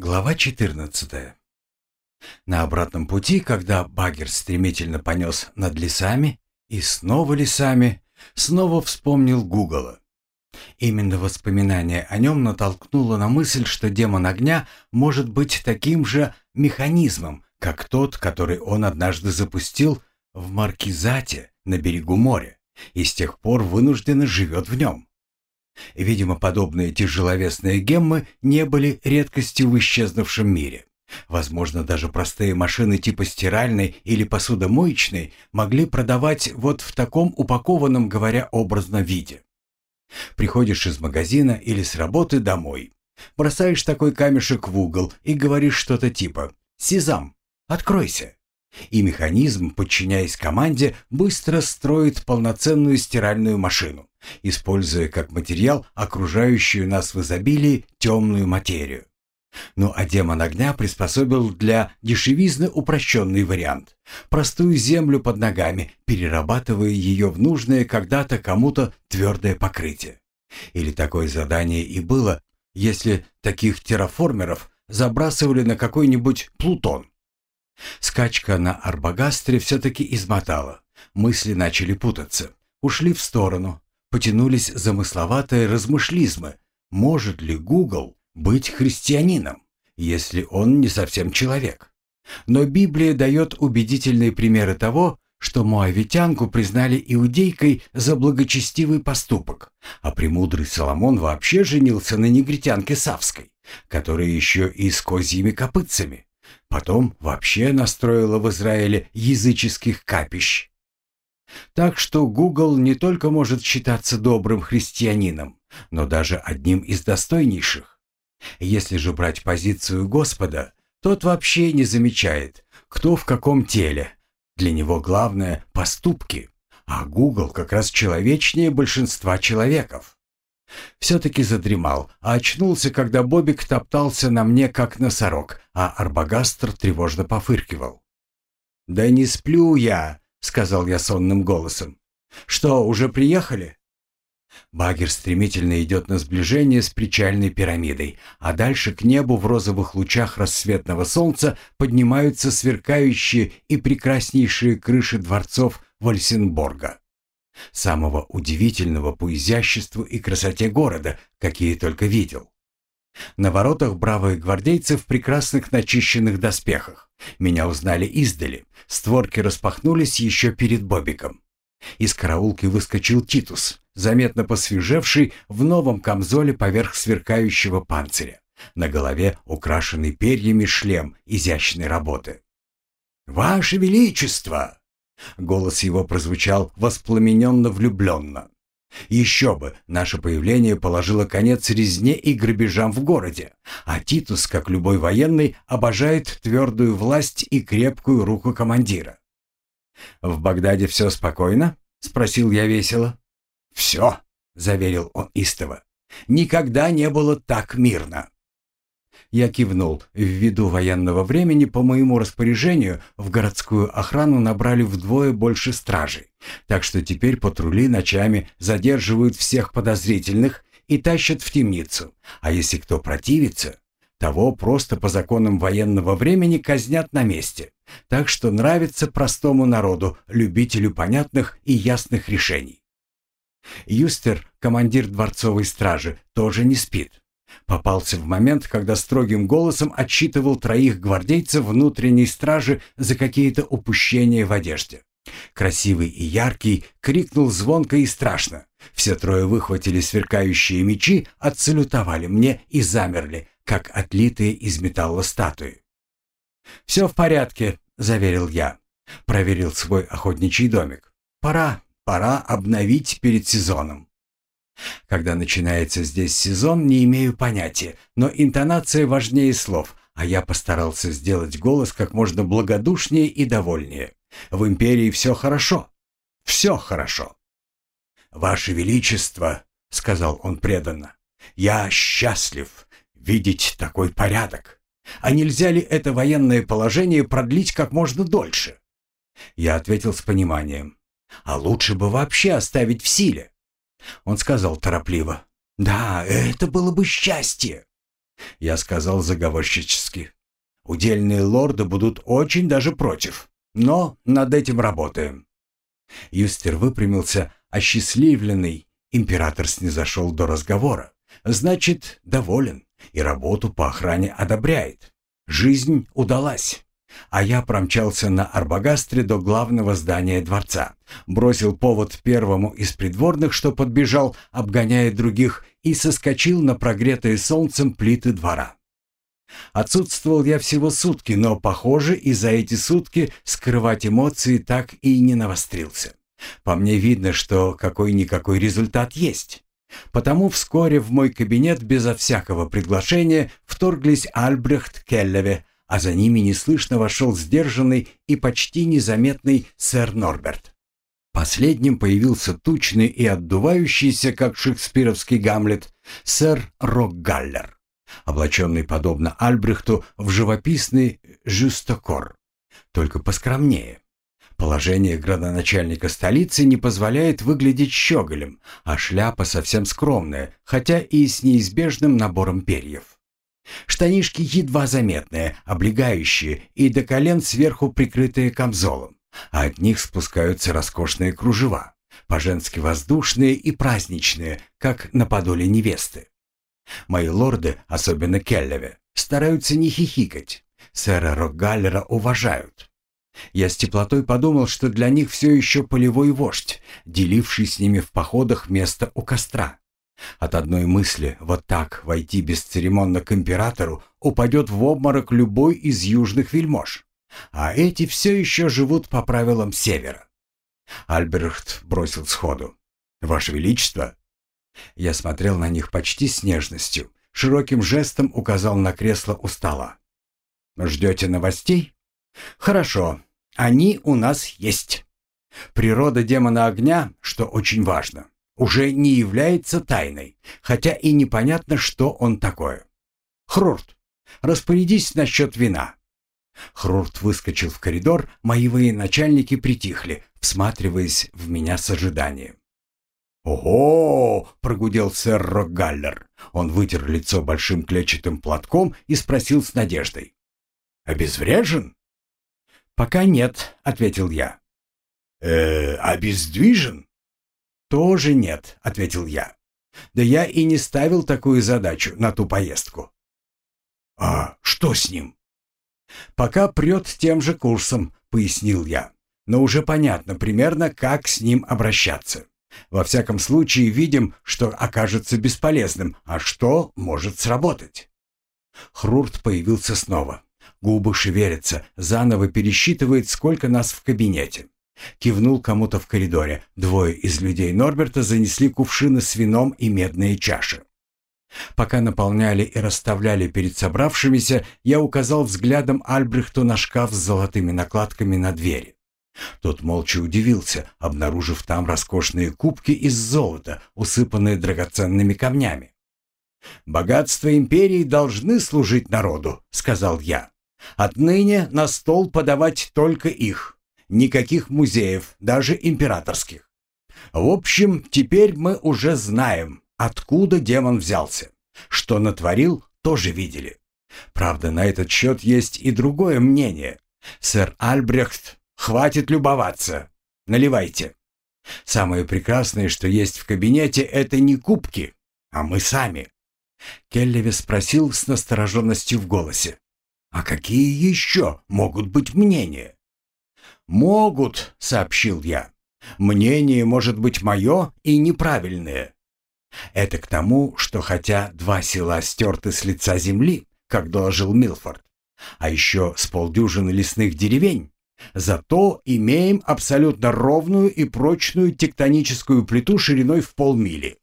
Глава 14. На обратном пути, когда багер стремительно понес над лесами и снова лесами, снова вспомнил Гугла. Именно воспоминание о нем натолкнуло на мысль, что демон огня может быть таким же механизмом, как тот, который он однажды запустил в Маркизате на берегу моря, и с тех пор вынужденно живет в нем. Видимо, подобные тяжеловесные геммы не были редкостью в исчезнувшем мире. Возможно, даже простые машины типа стиральной или посудомоечной могли продавать вот в таком упакованном, говоря образно, виде. Приходишь из магазина или с работы домой, бросаешь такой камешек в угол и говоришь что-то типа «Сезам, откройся!» И механизм, подчиняясь команде, быстро строит полноценную стиральную машину, используя как материал окружающую нас в изобилии темную материю. Ну а демон огня приспособил для дешевизны упрощенный вариант. Простую землю под ногами, перерабатывая ее в нужное когда-то кому-то твердое покрытие. Или такое задание и было, если таких терраформеров забрасывали на какой-нибудь Плутон. Скачка на Арбагастре все-таки измотала. Мысли начали путаться. Ушли в сторону. Потянулись замысловатые размышлизмы. Может ли Google быть христианином, если он не совсем человек? Но Библия дает убедительные примеры того, что моавитянку признали иудейкой за благочестивый поступок, а премудрый Соломон вообще женился на негритянке Савской, которая еще и с козьими копытцами. Потом вообще настроила в Израиле языческих капищ. Так что Google не только может считаться добрым христианином, но даже одним из достойнейших. Если же брать позицию Господа, тот вообще не замечает, кто в каком теле. Для него главное – поступки, а Google как раз человечнее большинства человеков. Все-таки задремал, а очнулся, когда Бобик топтался на мне, как носорог, а Арбагастр тревожно пофыркивал. «Да не сплю я», — сказал я сонным голосом. «Что, уже приехали?» Багер стремительно идет на сближение с причальной пирамидой, а дальше к небу в розовых лучах рассветного солнца поднимаются сверкающие и прекраснейшие крыши дворцов Вальсенборга самого удивительного по изяществу и красоте города, какие только видел. На воротах бравые гвардейцы в прекрасных начищенных доспехах. Меня узнали издали. Створки распахнулись еще перед Бобиком. Из караулки выскочил Титус, заметно посвежевший в новом камзоле поверх сверкающего панциря. На голове украшенный перьями шлем изящной работы. «Ваше Величество!» Голос его прозвучал воспламененно влюбленно. Еще бы, наше появление положило конец резне и грабежам в городе, а Титус, как любой военный, обожает твердую власть и крепкую руку командира. «В Багдаде все спокойно?» — спросил я весело. «Все», — заверил он истово. «Никогда не было так мирно». Я кивнул. Ввиду военного времени по моему распоряжению в городскую охрану набрали вдвое больше стражей. Так что теперь патрули ночами задерживают всех подозрительных и тащат в темницу. А если кто противится, того просто по законам военного времени казнят на месте. Так что нравится простому народу, любителю понятных и ясных решений. Юстер, командир дворцовой стражи, тоже не спит. Попался в момент, когда строгим голосом отчитывал троих гвардейцев внутренней стражи за какие-то упущения в одежде. Красивый и яркий, крикнул звонко и страшно. Все трое выхватили сверкающие мечи, отсалютовали мне и замерли, как отлитые из металла статуи. «Все в порядке», — заверил я. Проверил свой охотничий домик. «Пора, пора обновить перед сезоном». Когда начинается здесь сезон, не имею понятия, но интонация важнее слов, а я постарался сделать голос как можно благодушнее и довольнее. В империи все хорошо. Все хорошо. «Ваше Величество», — сказал он преданно, — «я счастлив видеть такой порядок. А нельзя ли это военное положение продлить как можно дольше?» Я ответил с пониманием. «А лучше бы вообще оставить в силе. Он сказал торопливо. «Да, это было бы счастье». Я сказал заговорщически. Удельные лорды будут очень даже против, но над этим работаем. Юстер выпрямился, осчастливленный. Император снизошел до разговора. Значит, доволен и работу по охране одобряет. Жизнь удалась. А я промчался на Арбагастре до главного здания дворца, бросил повод первому из придворных, что подбежал, обгоняя других, и соскочил на прогретые солнцем плиты двора. Отсутствовал я всего сутки, но, похоже, и за эти сутки скрывать эмоции так и не навострился. По мне видно, что какой-никакой результат есть. Потому вскоре в мой кабинет безо всякого приглашения вторглись Альбрехт Келлеве, а за ними неслышно вошел сдержанный и почти незаметный сэр Норберт. Последним появился тучный и отдувающийся, как шекспировский Гамлет, сэр Рокгаллер, облаченный, подобно Альбрехту, в живописный жюстокор, только поскромнее. Положение градоначальника столицы не позволяет выглядеть щеголем, а шляпа совсем скромная, хотя и с неизбежным набором перьев. Штанишки едва заметные, облегающие и до колен сверху прикрытые камзолом, а от них спускаются роскошные кружева, по-женски воздушные и праздничные, как на подоле невесты. Мои лорды, особенно Келлеве, стараются не хихикать. Сэра Рокгаллера уважают. Я с теплотой подумал, что для них все еще полевой вождь, деливший с ними в походах место у костра. От одной мысли вот так войти бесцеремонно к императору упадет в обморок любой из южных вельмож. А эти все еще живут по правилам севера. Альберт бросил сходу. «Ваше Величество!» Я смотрел на них почти с нежностью, широким жестом указал на кресло у стола. «Ждете новостей?» «Хорошо. Они у нас есть. Природа демона огня, что очень важно, уже не является тайной, хотя и непонятно, что он такое. Хрурт, распорядись насчет вина. Хрурт выскочил в коридор, мои военачальники притихли, всматриваясь в меня с ожиданием. «Ого!» — прогудел сэр Рокгаллер. Он вытер лицо большим клетчатым платком и спросил с надеждой. «Обезврежен?» «Пока нет», — ответил я. «Э, обездвижен?» «Тоже нет», — ответил я. «Да я и не ставил такую задачу на ту поездку». «А что с ним?» «Пока прет тем же курсом», — пояснил я. «Но уже понятно примерно, как с ним обращаться. Во всяком случае, видим, что окажется бесполезным, а что может сработать». Хрурт появился снова. Губы шевелятся, заново пересчитывает, сколько нас в кабинете. Кивнул кому-то в коридоре. Двое из людей Норберта занесли кувшины с вином и медные чаши. Пока наполняли и расставляли перед собравшимися, я указал взглядом Альбрехту на шкаф с золотыми накладками на двери. Тот молча удивился, обнаружив там роскошные кубки из золота, усыпанные драгоценными камнями. «Богатства империи должны служить народу», — сказал я. Отныне на стол подавать только их. Никаких музеев, даже императорских. В общем, теперь мы уже знаем, откуда демон взялся. Что натворил, тоже видели. Правда, на этот счет есть и другое мнение. Сэр Альбрехт, хватит любоваться. Наливайте. Самое прекрасное, что есть в кабинете, это не кубки, а мы сами. Келлеви спросил с настороженностью в голосе. А какие еще могут быть мнения? «Могут», — сообщил я. «Мнение может быть мое и неправильное». Это к тому, что хотя два села стерты с лица земли, как доложил Милфорд, а еще с полдюжины лесных деревень, зато имеем абсолютно ровную и прочную тектоническую плиту шириной в полмили.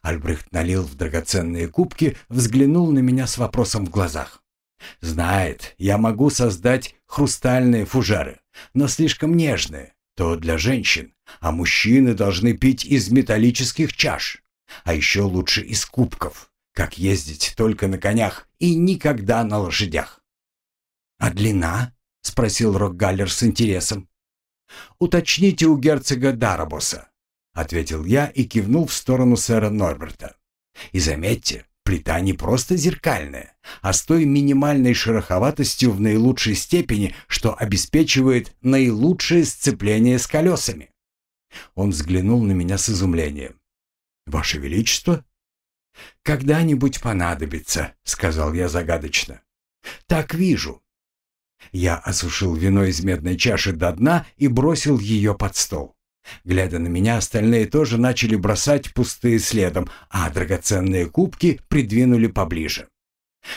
Альбрехт налил в драгоценные кубки, взглянул на меня с вопросом в глазах. Знает, я могу создать хрустальные фужеры, но слишком нежные, то для женщин, а мужчины должны пить из металлических чаш, а еще лучше из кубков, как ездить только на конях и никогда на лошадях. «А длина?» — спросил Рокгаллер с интересом. «Уточните у герцога Дарабоса», — ответил я и кивнул в сторону сэра Норберта. «И заметьте, плита не просто зеркальная, а с той минимальной шероховатостью в наилучшей степени, что обеспечивает наилучшее сцепление с колесами. Он взглянул на меня с изумлением. «Ваше Величество?» «Когда-нибудь понадобится», — сказал я загадочно. «Так вижу». Я осушил вино из медной чаши до дна и бросил ее под стол. Глядя на меня, остальные тоже начали бросать пустые следом, а драгоценные кубки придвинули поближе.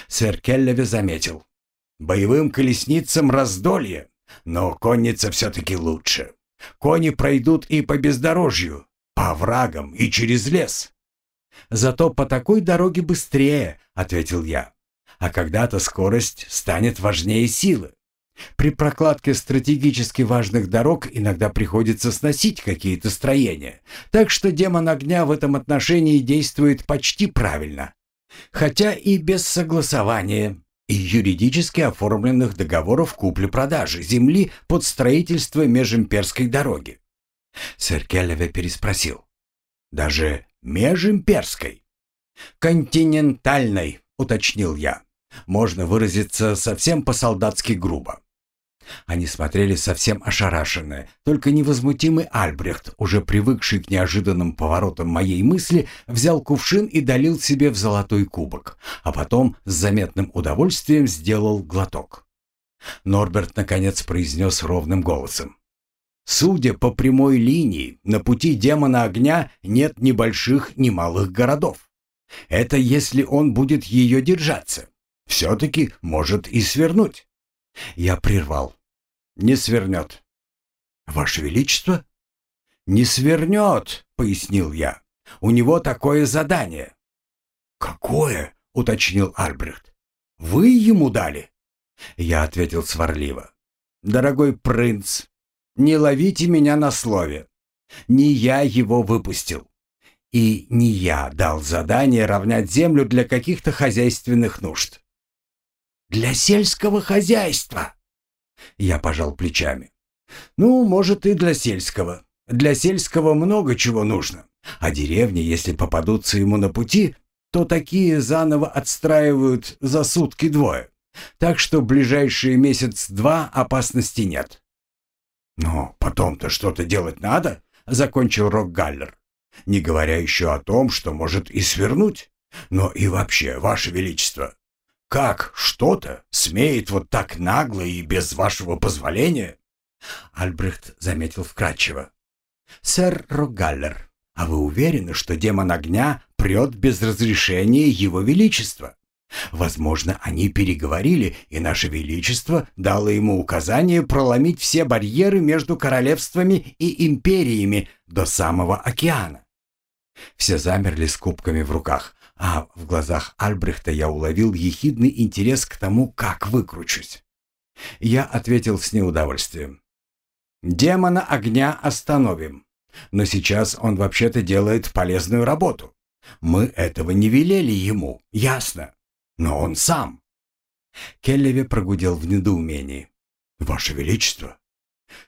Сэр Келлеве заметил. «Боевым колесницам раздолье, но конница все-таки лучше. Кони пройдут и по бездорожью, по оврагам и через лес». «Зато по такой дороге быстрее», — ответил я. «А когда-то скорость станет важнее силы. При прокладке стратегически важных дорог иногда приходится сносить какие-то строения, так что демон огня в этом отношении действует почти правильно. Хотя и без согласования и юридически оформленных договоров купли-продажи земли под строительство межимперской дороги. Сэр Келлеве переспросил. «Даже межимперской?» «Континентальной», — уточнил я. Можно выразиться совсем по-солдатски грубо. Они смотрели совсем ошарашенные. Только невозмутимый Альбрехт, уже привыкший к неожиданным поворотам моей мысли, взял кувшин и долил себе в золотой кубок, а потом с заметным удовольствием сделал глоток. Норберт наконец произнес ровным голосом. «Судя по прямой линии, на пути демона огня нет ни больших, ни малых городов. Это если он будет ее держаться. Все-таки может и свернуть». Я прервал. «Не свернет». «Ваше Величество?» «Не свернет», — пояснил я. «У него такое задание». «Какое?» — уточнил Альбрехт. «Вы ему дали?» Я ответил сварливо. «Дорогой принц, не ловите меня на слове. Не я его выпустил. И не я дал задание равнять землю для каких-то хозяйственных нужд. Для сельского хозяйства. Я пожал плечами. Ну, может, и для сельского. Для сельского много чего нужно. А деревни, если попадутся ему на пути, то такие заново отстраивают за сутки-двое. Так что ближайшие месяц-два опасности нет. «Но потом-то что-то делать надо», — закончил Рокгаллер. «Не говоря еще о том, что может и свернуть. Но и вообще, Ваше Величество, как что-то смеет вот так нагло и без вашего позволения?» Альбрехт заметил вкратчиво. «Сэр Рогаллер, а вы уверены, что демон огня прет без разрешения его величества? Возможно, они переговорили, и наше величество дало ему указание проломить все барьеры между королевствами и империями до самого океана». Все замерли с кубками в руках, а в глазах Альбрехта я уловил ехидный интерес к тому, как выкручусь. Я ответил с неудовольствием. «Демона огня остановим. Но сейчас он вообще-то делает полезную работу. Мы этого не велели ему, ясно. Но он сам». Келлеви прогудел в недоумении. «Ваше Величество!»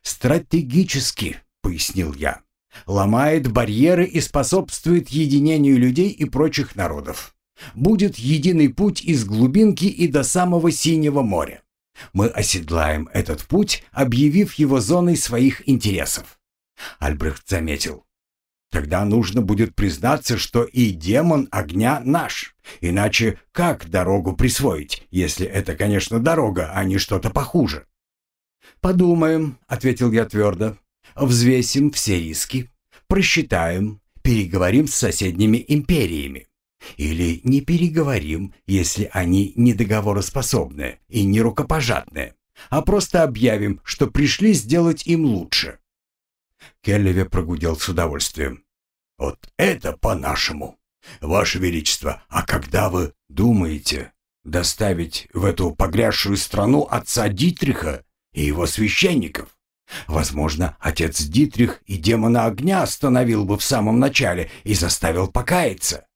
«Стратегически», — пояснил я ломает барьеры и способствует единению людей и прочих народов. Будет единый путь из глубинки и до самого Синего моря. Мы оседлаем этот путь, объявив его зоной своих интересов. Альбрехт заметил. Тогда нужно будет признаться, что и демон огня наш. Иначе как дорогу присвоить, если это, конечно, дорога, а не что-то похуже? «Подумаем», — ответил я твердо взвесим все риски, просчитаем, переговорим с соседними империями. Или не переговорим, если они не договороспособны и не рукопожатные, а просто объявим, что пришли сделать им лучше. Келлеве прогудел с удовольствием. «Вот это по-нашему! Ваше Величество, а когда вы думаете доставить в эту погрязшую страну отца Дитриха и его священников? Возможно, отец Дитрих и демона огня остановил бы в самом начале и заставил покаяться.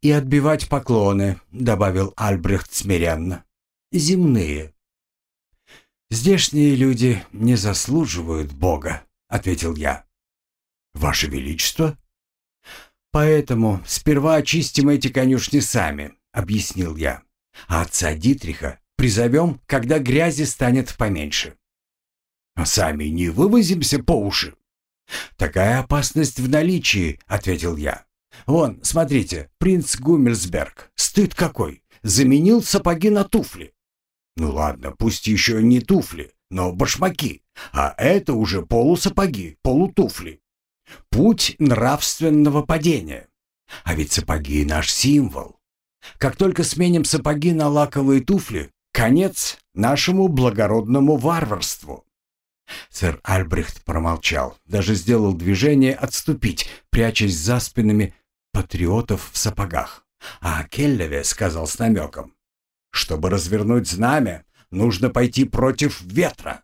«И отбивать поклоны», — добавил Альбрехт смиренно. «Земные». «Здешние люди не заслуживают Бога», — ответил я. «Ваше Величество?» Поэтому сперва очистим эти конюшни сами, объяснил я. А отца Дитриха призовем, когда грязи станет поменьше. А сами не вывозимся по уши. Такая опасность в наличии, ответил я. Вон, смотрите, принц Гуммельсберг, стыд какой, заменил сапоги на туфли. Ну ладно, пусть еще не туфли, но башмаки, а это уже полусапоги, полутуфли. Путь нравственного падения. А ведь сапоги наш символ. Как только сменим сапоги на лаковые туфли, конец нашему благородному варварству. Сэр Альбрехт промолчал, даже сделал движение отступить, прячась за спинами патриотов в сапогах. А Келлеве сказал с намеком, «Чтобы развернуть знамя, нужно пойти против ветра».